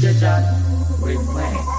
the dot with wang.